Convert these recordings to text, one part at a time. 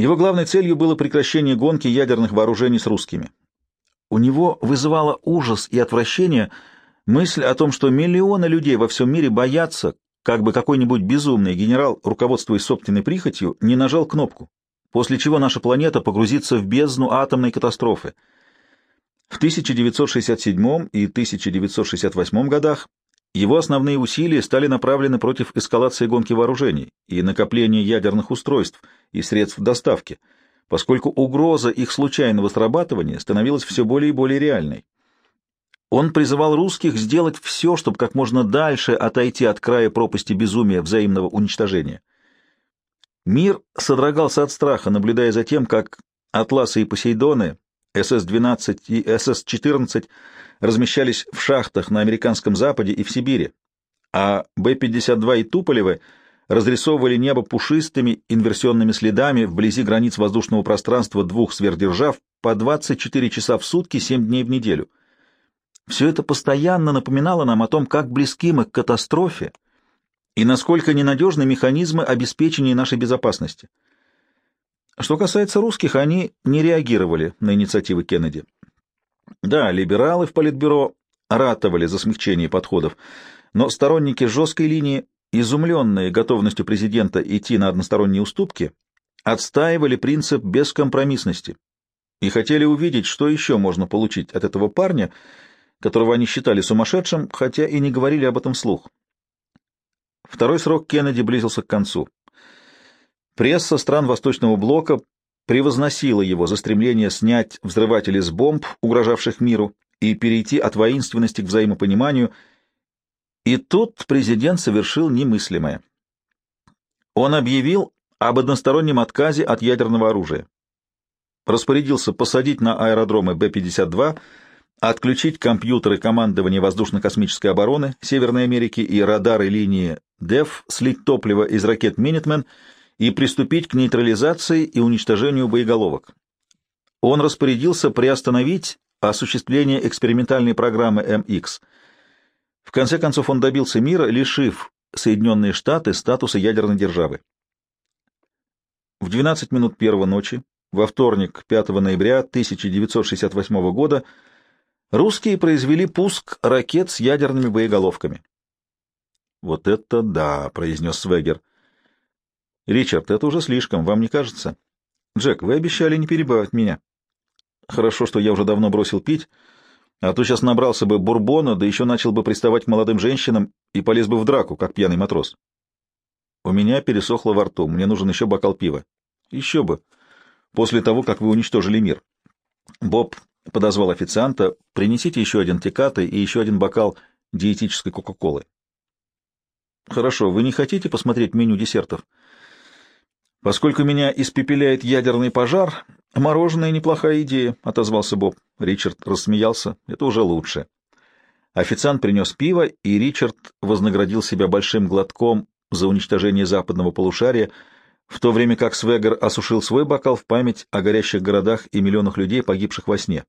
Его главной целью было прекращение гонки ядерных вооружений с русскими. У него вызывала ужас и отвращение мысль о том, что миллионы людей во всем мире боятся, как бы какой-нибудь безумный генерал, руководствуясь собственной прихотью, не нажал кнопку, после чего наша планета погрузится в бездну атомной катастрофы. В 1967 и 1968 годах его основные усилия стали направлены против эскалации гонки вооружений и накопления ядерных устройств и средств доставки, поскольку угроза их случайного срабатывания становилась все более и более реальной. Он призывал русских сделать все, чтобы как можно дальше отойти от края пропасти безумия взаимного уничтожения. Мир содрогался от страха, наблюдая за тем, как Атласы и Посейдоны, СС-12 и СС-14 размещались в шахтах на американском западе и в Сибири, а Б-52 и Туполевы разрисовывали небо пушистыми инверсионными следами вблизи границ воздушного пространства двух сверхдержав по 24 часа в сутки 7 дней в неделю. Все это постоянно напоминало нам о том, как близки мы к катастрофе и насколько ненадежны механизмы обеспечения нашей безопасности. Что касается русских, они не реагировали на инициативы Кеннеди. Да, либералы в Политбюро ратовали за смягчение подходов, но сторонники жесткой линии, изумленные готовностью президента идти на односторонние уступки, отстаивали принцип бескомпромиссности и хотели увидеть, что еще можно получить от этого парня, которого они считали сумасшедшим, хотя и не говорили об этом вслух. Второй срок Кеннеди близился к концу. Пресса стран Восточного Блока превозносила его за стремление снять взрыватели с бомб, угрожавших миру, и перейти от воинственности к взаимопониманию. И тут президент совершил немыслимое. Он объявил об одностороннем отказе от ядерного оружия. Распорядился посадить на аэродромы Б-52, отключить компьютеры командования воздушно-космической обороны Северной Америки и радары линии ДЭФ, слить топливо из ракет «Минитмен» и приступить к нейтрализации и уничтожению боеголовок. Он распорядился приостановить осуществление экспериментальной программы МХ. В конце концов он добился мира, лишив Соединенные Штаты статуса ядерной державы. В 12 минут первой ночи, во вторник, 5 ноября 1968 года, русские произвели пуск ракет с ядерными боеголовками. «Вот это да!» — произнес Свегер. «Ричард, это уже слишком, вам не кажется?» «Джек, вы обещали не перебивать меня». «Хорошо, что я уже давно бросил пить, а то сейчас набрался бы бурбона, да еще начал бы приставать к молодым женщинам и полез бы в драку, как пьяный матрос». «У меня пересохло во рту, мне нужен еще бокал пива». «Еще бы, после того, как вы уничтожили мир». Боб подозвал официанта, «Принесите еще один текаты и еще один бокал диетической кока-колы». «Хорошо, вы не хотите посмотреть меню десертов?» «Поскольку меня испепеляет ядерный пожар, мороженое — неплохая идея», — отозвался Боб. Ричард рассмеялся. «Это уже лучше». Официант принес пиво, и Ричард вознаградил себя большим глотком за уничтожение западного полушария, в то время как Свегер осушил свой бокал в память о горящих городах и миллионах людей, погибших во сне.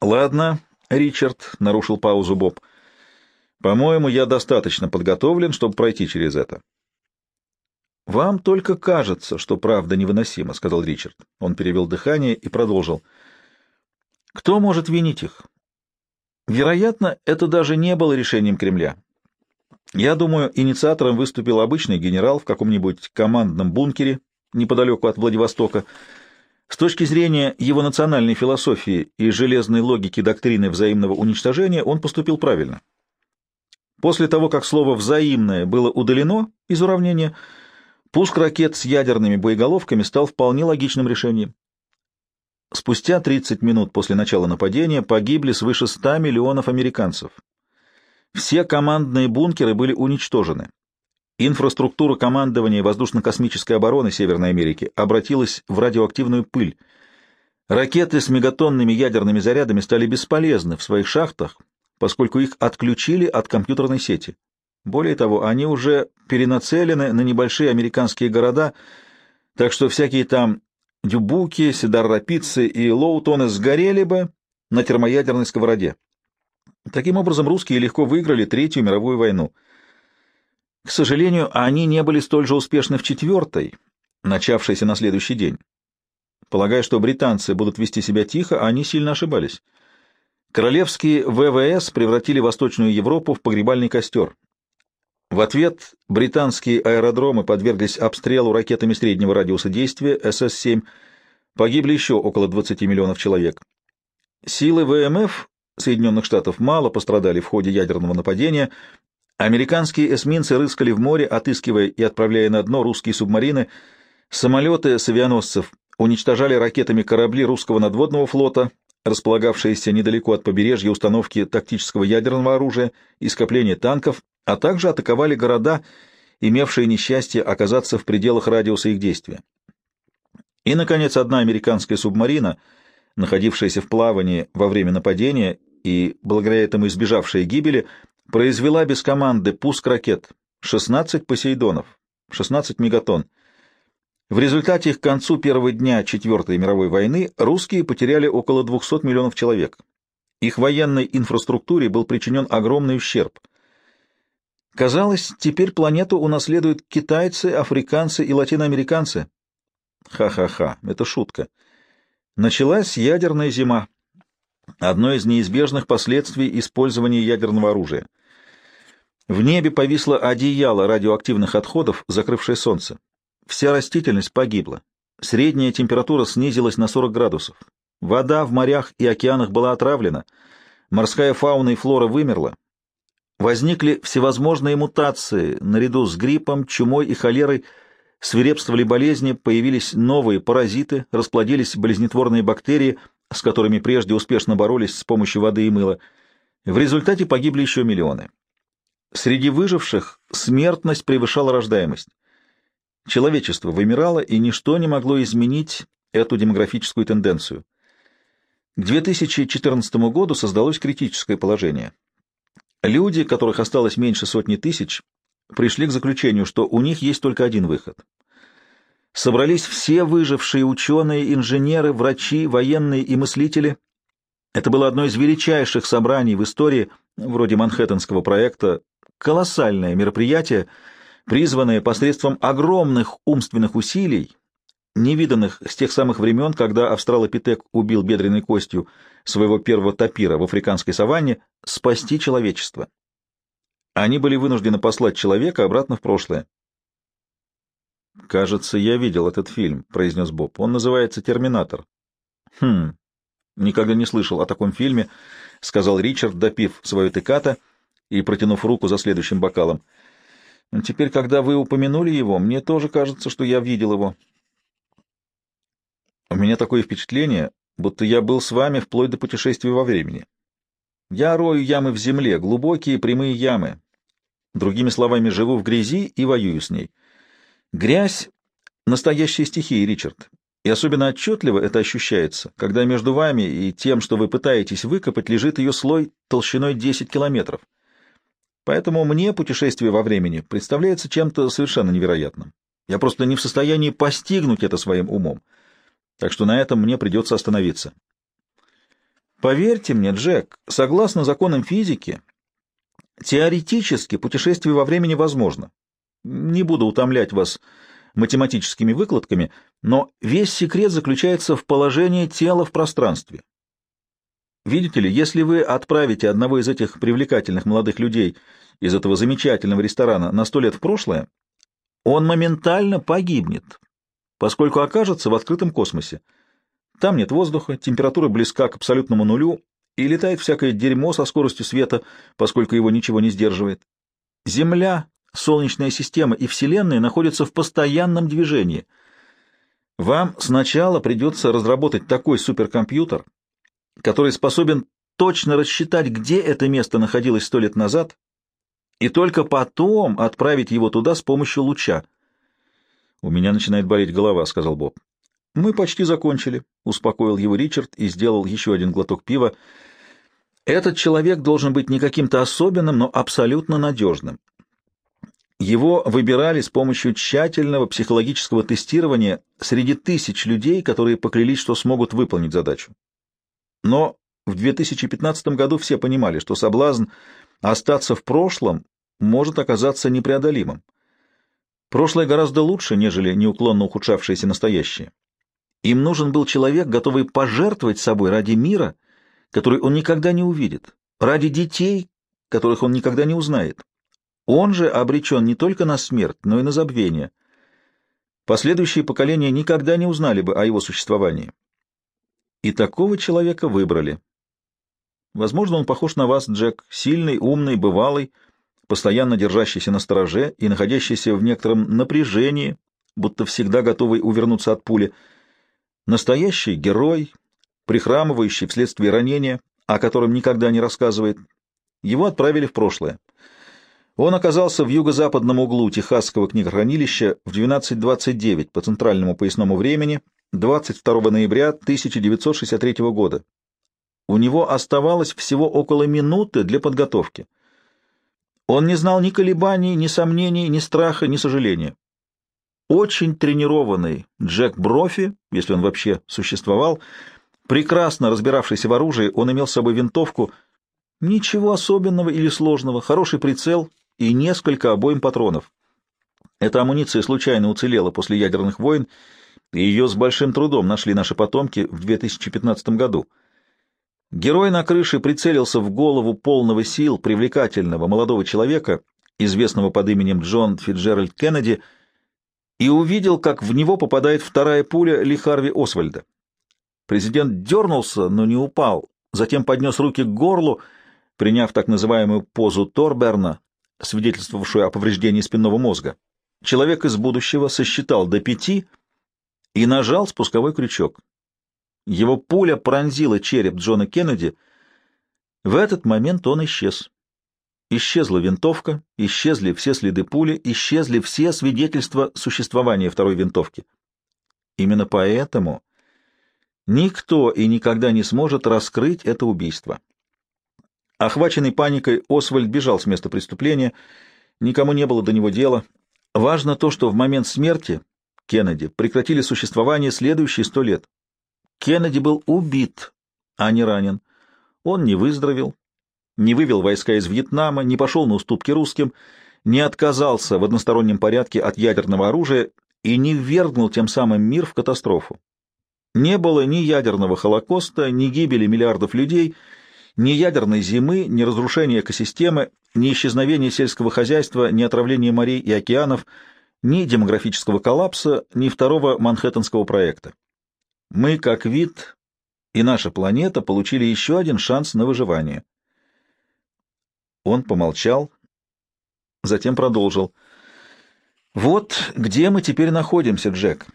«Ладно, Ричард», — нарушил паузу Боб, — «по-моему, я достаточно подготовлен, чтобы пройти через это. «Вам только кажется, что правда невыносима», — сказал Ричард. Он перевел дыхание и продолжил. «Кто может винить их? Вероятно, это даже не было решением Кремля. Я думаю, инициатором выступил обычный генерал в каком-нибудь командном бункере неподалеку от Владивостока. С точки зрения его национальной философии и железной логики доктрины взаимного уничтожения он поступил правильно. После того, как слово «взаимное» было удалено из уравнения, Пуск ракет с ядерными боеголовками стал вполне логичным решением. Спустя 30 минут после начала нападения погибли свыше 100 миллионов американцев. Все командные бункеры были уничтожены. Инфраструктура командования воздушно-космической обороны Северной Америки обратилась в радиоактивную пыль. Ракеты с мегатонными ядерными зарядами стали бесполезны в своих шахтах, поскольку их отключили от компьютерной сети. Более того, они уже перенацелены на небольшие американские города, так что всякие там Дюбуки, Сидар-Рапицы и Лоутоны сгорели бы на термоядерной сковороде. Таким образом, русские легко выиграли Третью мировую войну. К сожалению, они не были столь же успешны в Четвертой, начавшейся на следующий день. Полагая, что британцы будут вести себя тихо, они сильно ошибались. Королевские ВВС превратили Восточную Европу в погребальный костер. В ответ британские аэродромы подверглись обстрелу ракетами среднего радиуса действия СС-7. Погибли еще около 20 миллионов человек. Силы ВМФ Соединенных Штатов мало пострадали в ходе ядерного нападения. Американские эсминцы рыскали в море, отыскивая и отправляя на дно русские субмарины. Самолеты с авианосцев уничтожали ракетами корабли русского надводного флота, располагавшиеся недалеко от побережья установки тактического ядерного оружия и скопления танков, а также атаковали города, имевшие несчастье оказаться в пределах радиуса их действия. И, наконец, одна американская субмарина, находившаяся в плавании во время нападения и, благодаря этому избежавшая гибели, произвела без команды пуск ракет 16 «Посейдонов», 16 мегатонн, в результате их к концу первого дня Четвертой мировой войны русские потеряли около 200 миллионов человек. Их военной инфраструктуре был причинен огромный ущерб. Казалось, теперь планету унаследуют китайцы, африканцы и латиноамериканцы. Ха-ха-ха, это шутка. Началась ядерная зима. Одно из неизбежных последствий использования ядерного оружия. В небе повисло одеяло радиоактивных отходов, закрывшее солнце. Вся растительность погибла. Средняя температура снизилась на 40 градусов. Вода в морях и океанах была отравлена. Морская фауна и флора вымерла. Возникли всевозможные мутации. Наряду с гриппом, чумой и холерой свирепствовали болезни, появились новые паразиты, расплодились болезнетворные бактерии, с которыми прежде успешно боролись с помощью воды и мыла. В результате погибли еще миллионы. Среди выживших смертность превышала рождаемость. Человечество вымирало, и ничто не могло изменить эту демографическую тенденцию. К 2014 году создалось критическое положение. Люди, которых осталось меньше сотни тысяч, пришли к заключению, что у них есть только один выход. Собрались все выжившие ученые, инженеры, врачи, военные и мыслители. Это было одно из величайших собраний в истории, вроде Манхэттенского проекта, колоссальное мероприятие — призванное посредством огромных умственных усилий, невиданных с тех самых времен, когда австралопитек убил бедренной костью своего первого тапира в африканской саванне, спасти человечество. Они были вынуждены послать человека обратно в прошлое. «Кажется, я видел этот фильм», — произнес Боб. «Он называется «Терминатор». «Хм, никогда не слышал о таком фильме», — сказал Ричард, допив свою теката и протянув руку за следующим бокалом. Теперь, когда вы упомянули его, мне тоже кажется, что я видел его. У меня такое впечатление, будто я был с вами вплоть до путешествия во времени. Я рою ямы в земле, глубокие прямые ямы. Другими словами, живу в грязи и воюю с ней. Грязь — настоящая стихия, Ричард. И особенно отчетливо это ощущается, когда между вами и тем, что вы пытаетесь выкопать, лежит ее слой толщиной 10 километров. Поэтому мне путешествие во времени представляется чем-то совершенно невероятным. Я просто не в состоянии постигнуть это своим умом. Так что на этом мне придется остановиться. Поверьте мне, Джек, согласно законам физики, теоретически путешествие во времени возможно. Не буду утомлять вас математическими выкладками, но весь секрет заключается в положении тела в пространстве. Видите ли, если вы отправите одного из этих привлекательных молодых людей из этого замечательного ресторана на сто лет в прошлое, он моментально погибнет, поскольку окажется в открытом космосе. Там нет воздуха, температура близка к абсолютному нулю, и летает всякое дерьмо со скоростью света, поскольку его ничего не сдерживает. Земля, Солнечная система и Вселенная находятся в постоянном движении. Вам сначала придется разработать такой суперкомпьютер, который способен точно рассчитать, где это место находилось сто лет назад, и только потом отправить его туда с помощью луча. — У меня начинает болеть голова, — сказал Боб. — Мы почти закончили, — успокоил его Ричард и сделал еще один глоток пива. Этот человек должен быть не каким-то особенным, но абсолютно надежным. Его выбирали с помощью тщательного психологического тестирования среди тысяч людей, которые поклялись, что смогут выполнить задачу. Но в 2015 году все понимали, что соблазн остаться в прошлом может оказаться непреодолимым. Прошлое гораздо лучше, нежели неуклонно ухудшавшееся настоящее. Им нужен был человек, готовый пожертвовать собой ради мира, который он никогда не увидит, ради детей, которых он никогда не узнает. Он же обречен не только на смерть, но и на забвение. Последующие поколения никогда не узнали бы о его существовании. И такого человека выбрали. Возможно, он похож на вас, Джек, сильный, умный, бывалый, постоянно держащийся на стороже и находящийся в некотором напряжении, будто всегда готовый увернуться от пули. Настоящий герой, прихрамывающий вследствие ранения, о котором никогда не рассказывает. Его отправили в прошлое. Он оказался в юго-западном углу Техасского книгохранилища в 12.29 по центральному поясному времени 22 ноября 1963 года. У него оставалось всего около минуты для подготовки. Он не знал ни колебаний, ни сомнений, ни страха, ни сожаления. Очень тренированный Джек Брофи, если он вообще существовал, прекрасно разбиравшийся в оружии, он имел с собой винтовку, ничего особенного или сложного, хороший прицел и несколько обоим патронов. Эта амуниция случайно уцелела после ядерных войн, и ее с большим трудом нашли наши потомки в 2015 году. Герой на крыше прицелился в голову полного сил привлекательного молодого человека, известного под именем Джон Фиджеральд Кеннеди, и увидел, как в него попадает вторая пуля Ли Харви Освальда. Президент дернулся, но не упал, затем поднес руки к горлу, приняв так называемую позу Торберна, свидетельствовавшую о повреждении спинного мозга. Человек из будущего сосчитал до пяти и нажал спусковой крючок. Его пуля пронзила череп Джона Кеннеди. В этот момент он исчез. Исчезла винтовка, исчезли все следы пули, исчезли все свидетельства существования второй винтовки. Именно поэтому никто и никогда не сможет раскрыть это убийство. Охваченный паникой, Освальд бежал с места преступления, никому не было до него дела. Важно то, что в момент смерти Кеннеди прекратили существование следующие сто лет. Кеннеди был убит, а не ранен. Он не выздоровел, не вывел войска из Вьетнама, не пошел на уступки русским, не отказался в одностороннем порядке от ядерного оружия и не ввергнул тем самым мир в катастрофу. Не было ни ядерного холокоста, ни гибели миллиардов людей, ни ядерной зимы, ни разрушения экосистемы, ни исчезновения сельского хозяйства, ни отравления морей и океанов, ни демографического коллапса, ни второго Манхэттенского проекта. Мы, как вид, и наша планета получили еще один шанс на выживание. Он помолчал, затем продолжил. Вот где мы теперь находимся, Джек.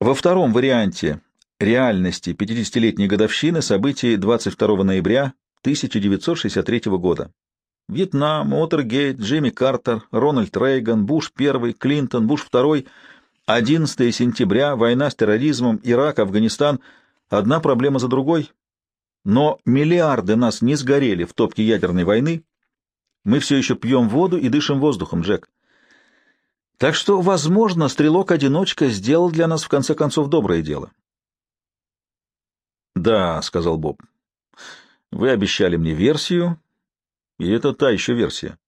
Во втором варианте реальности 50-летней годовщины событий 22 ноября 1963 года. Вьетнам, Уотергейт, Джимми Картер, Рональд Рейган, Буш I, Клинтон, Буш II — 11 сентября, война с терроризмом, Ирак, Афганистан, одна проблема за другой. Но миллиарды нас не сгорели в топке ядерной войны. Мы все еще пьем воду и дышим воздухом, Джек. Так что, возможно, стрелок-одиночка сделал для нас в конце концов доброе дело. «Да», — сказал Боб, — «вы обещали мне версию, и это та еще версия.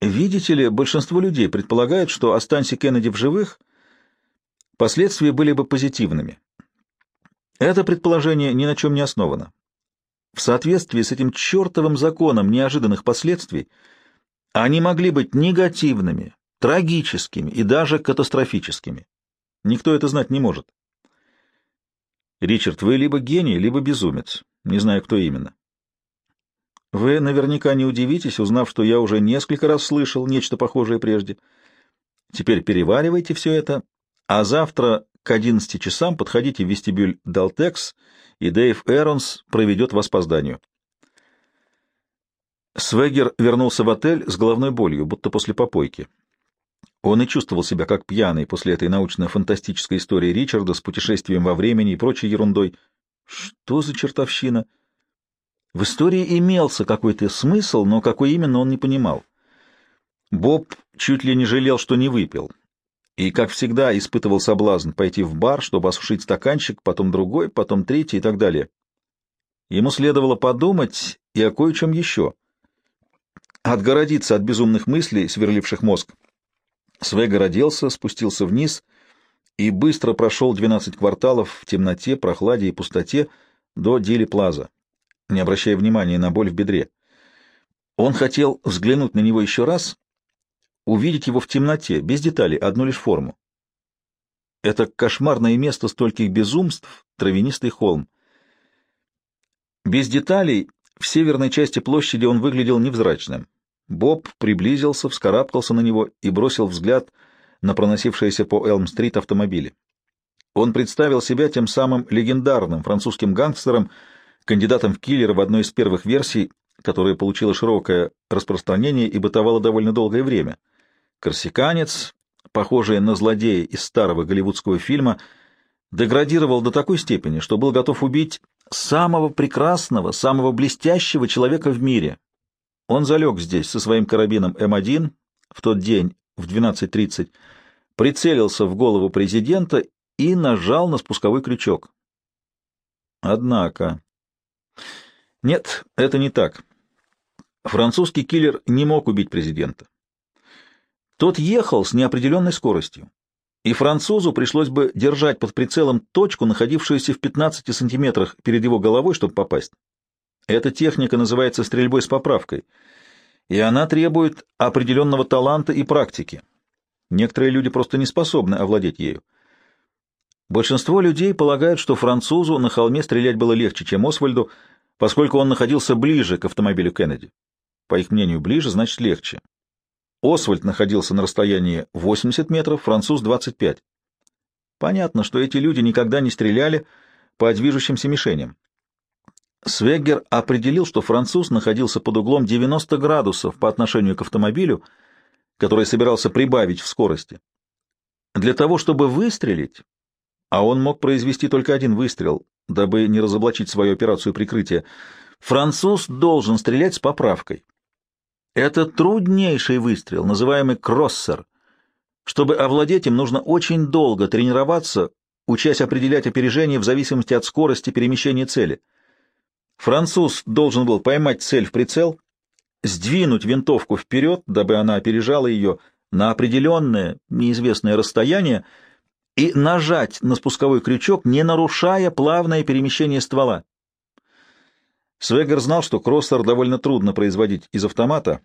Видите ли, большинство людей предполагает, что останься Кеннеди в живых, последствия были бы позитивными. Это предположение ни на чем не основано. В соответствии с этим чертовым законом неожиданных последствий они могли быть негативными, трагическими и даже катастрофическими. Никто это знать не может. Ричард, вы либо гений, либо безумец. Не знаю, кто именно. Вы наверняка не удивитесь, узнав, что я уже несколько раз слышал нечто похожее прежде. Теперь переваривайте все это, а завтра к 11 часам подходите в вестибюль Далтекс, и Дэйв Эронс проведет вас по зданию. Свегер вернулся в отель с головной болью, будто после попойки. Он и чувствовал себя как пьяный после этой научно-фантастической истории Ричарда с путешествием во времени и прочей ерундой. Что за чертовщина? — в истории имелся какой-то смысл, но какой именно он не понимал. Боб чуть ли не жалел, что не выпил, и, как всегда, испытывал соблазн пойти в бар, чтобы осушить стаканчик, потом другой, потом третий и так далее. Ему следовало подумать и о кое-чем еще. Отгородиться от безумных мыслей, сверливших мозг. Свегер оделся, спустился вниз и быстро прошел 12 кварталов в темноте, прохладе и пустоте до Дили Плаза, не обращая внимания на боль в бедре. Он хотел взглянуть на него еще раз, увидеть его в темноте, без деталей, одну лишь форму. Это кошмарное место стольких безумств, травянистый холм. Без деталей в северной части площади он выглядел невзрачным. Боб приблизился, вскарабкался на него и бросил взгляд на проносившиеся по Элм-стрит автомобили. Он представил себя тем самым легендарным французским гангстером, кандидатом в киллера в одной из первых версий, которая получила широкое распространение и бытовала довольно долгое время. Корсиканец, похожий на злодея из старого голливудского фильма, деградировал до такой степени, что был готов убить самого прекрасного, самого блестящего человека в мире, он залег здесь со своим карабином М1 в тот день в 12.30, прицелился в голову президента и нажал на спусковой крючок. Однако... Нет, это не так. Французский киллер не мог убить президента. Тот ехал с неопределенной скоростью, и французу пришлось бы держать под прицелом точку, находившуюся в 15 сантиметрах перед его головой, чтобы попасть. Эта техника называется стрельбой с поправкой, и она требует определенного таланта и практики. Некоторые люди просто не способны овладеть ею. Большинство людей полагают, что французу на холме стрелять было легче, чем Освальду, поскольку он находился ближе к автомобилю Кеннеди. По их мнению, ближе значит легче. Освальд находился на расстоянии 80 метров, француз — 25. Понятно, что эти люди никогда не стреляли по движущимся мишеням. Свеггер определил, что француз находился под углом 90 градусов по отношению к автомобилю, который собирался прибавить в скорости. Для того, чтобы выстрелить, а он мог произвести только один выстрел, дабы не разоблачить свою операцию прикрытия, француз должен стрелять с поправкой. Это труднейший выстрел, называемый кроссер. Чтобы овладеть им, нужно очень долго тренироваться, учась определять опережение в зависимости от скорости перемещения цели — Француз должен был поймать цель в прицел, сдвинуть винтовку вперед, дабы она опережала ее на определенное неизвестное расстояние, и нажать на спусковой крючок, не нарушая плавное перемещение ствола. Свегер знал, что кроссер довольно трудно производить из автомата,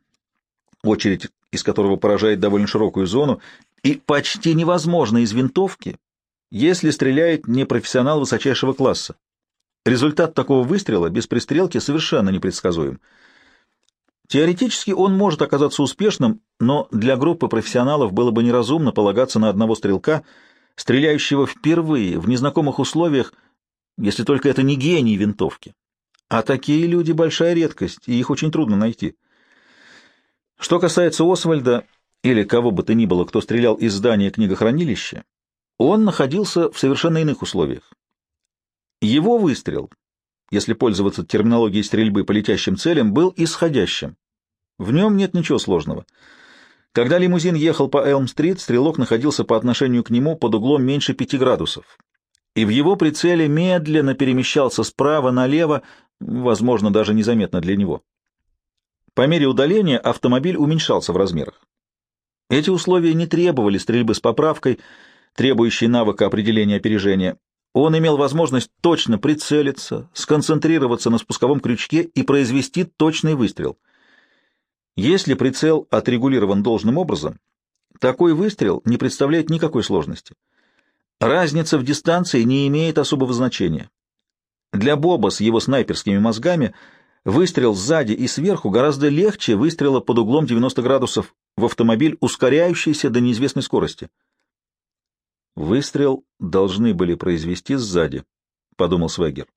очередь из которого поражает довольно широкую зону, и почти невозможно из винтовки, если стреляет не профессионал высочайшего класса. Результат такого выстрела без пристрелки совершенно непредсказуем. Теоретически он может оказаться успешным, но для группы профессионалов было бы неразумно полагаться на одного стрелка, стреляющего впервые в незнакомых условиях, если только это не гений винтовки. А такие люди — большая редкость, и их очень трудно найти. Что касается Освальда, или кого бы то ни было, кто стрелял из здания книгохранилища, он находился в совершенно иных условиях. Его выстрел, если пользоваться терминологией стрельбы по летящим целям, был исходящим. В нем нет ничего сложного. Когда лимузин ехал по Элм-стрит, стрелок находился по отношению к нему под углом меньше пяти градусов, и в его прицеле медленно перемещался справа налево, возможно, даже незаметно для него. По мере удаления автомобиль уменьшался в размерах. Эти условия не требовали стрельбы с поправкой, требующей навыка определения опережения. Он имел возможность точно прицелиться, сконцентрироваться на спусковом крючке и произвести точный выстрел. Если прицел отрегулирован должным образом, такой выстрел не представляет никакой сложности. Разница в дистанции не имеет особого значения. Для Боба с его снайперскими мозгами выстрел сзади и сверху гораздо легче выстрела под углом 90 градусов в автомобиль, ускоряющийся до неизвестной скорости. Выстрел должны были произвести сзади, — подумал Свегер.